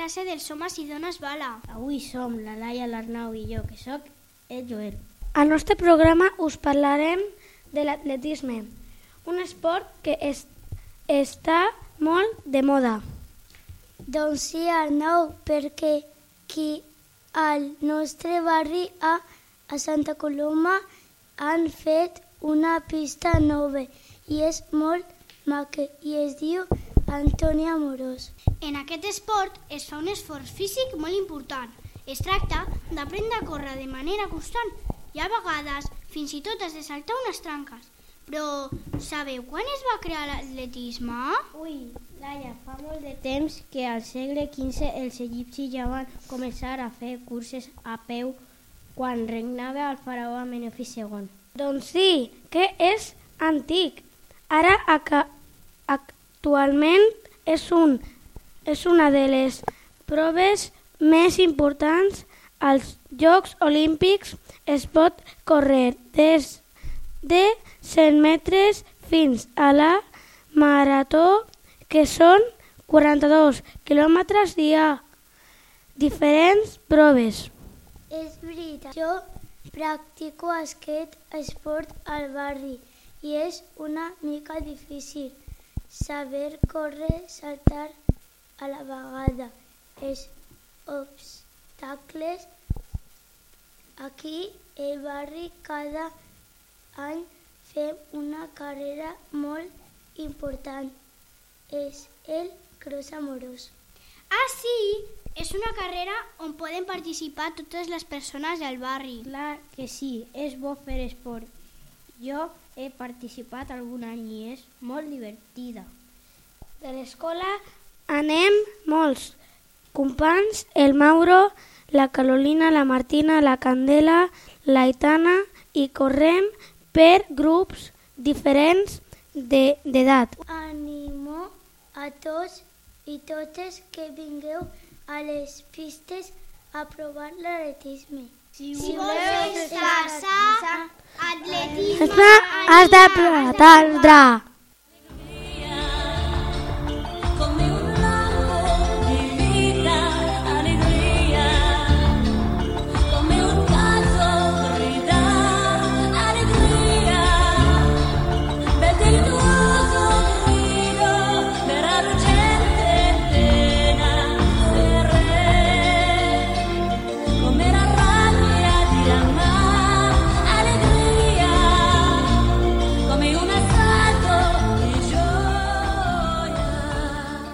classe dels homes i dones bala. Avui som la Laia, l'Arnau i jo, que sóc el Joel. Al nostre programa us parlarem de l'atletisme, un esport que es, està molt de moda. Doncs sí, Arnau, perquè qui al nostre barri a, a Santa Coloma han fet una pista nova i és molt maca i es diu Antònia Amorós. En aquest esport es fa un esforç físic molt important. Es tracta d'aprendre a córrer de manera constant i a vegades fins i tot has de saltar unes tranques. Però sabeu quan es va crear l'atletisme? Ui, Laia, fa molt de temps que al segle XV els egipcis ja van començar a fer curses a peu quan regnava el faraó Amenefi II. Doncs sí, que és antic. Ara actualment és, un, és una de les proves més importants als Jocs Olímpics. Es pot córrer des de 100 metres fins a la marató, que són 42 quilòmetres dia. Diferents proves. És veritat. Jo practico aquest esport al barri i és una mica difícil saber córrer, saltar a la vegada. Els obstacles aquí al barri cada any fem una carrera molt important. És el Cross Amorós. Ah, sí? És una carrera on poden participar totes les persones del barri. Clar que sí, és bo fer esport. Jo he participat algun any i és molt divertida. De l'escola anem molts companys, el Mauro, la Carolina, la Martina, la Candela, l'Aitana i correm per grups diferents d'edat. De, Animo a tots i totes que vingueu a les pistes a provar l'atletisme. Si, si voleu estar sa, atletisme has de pretendre.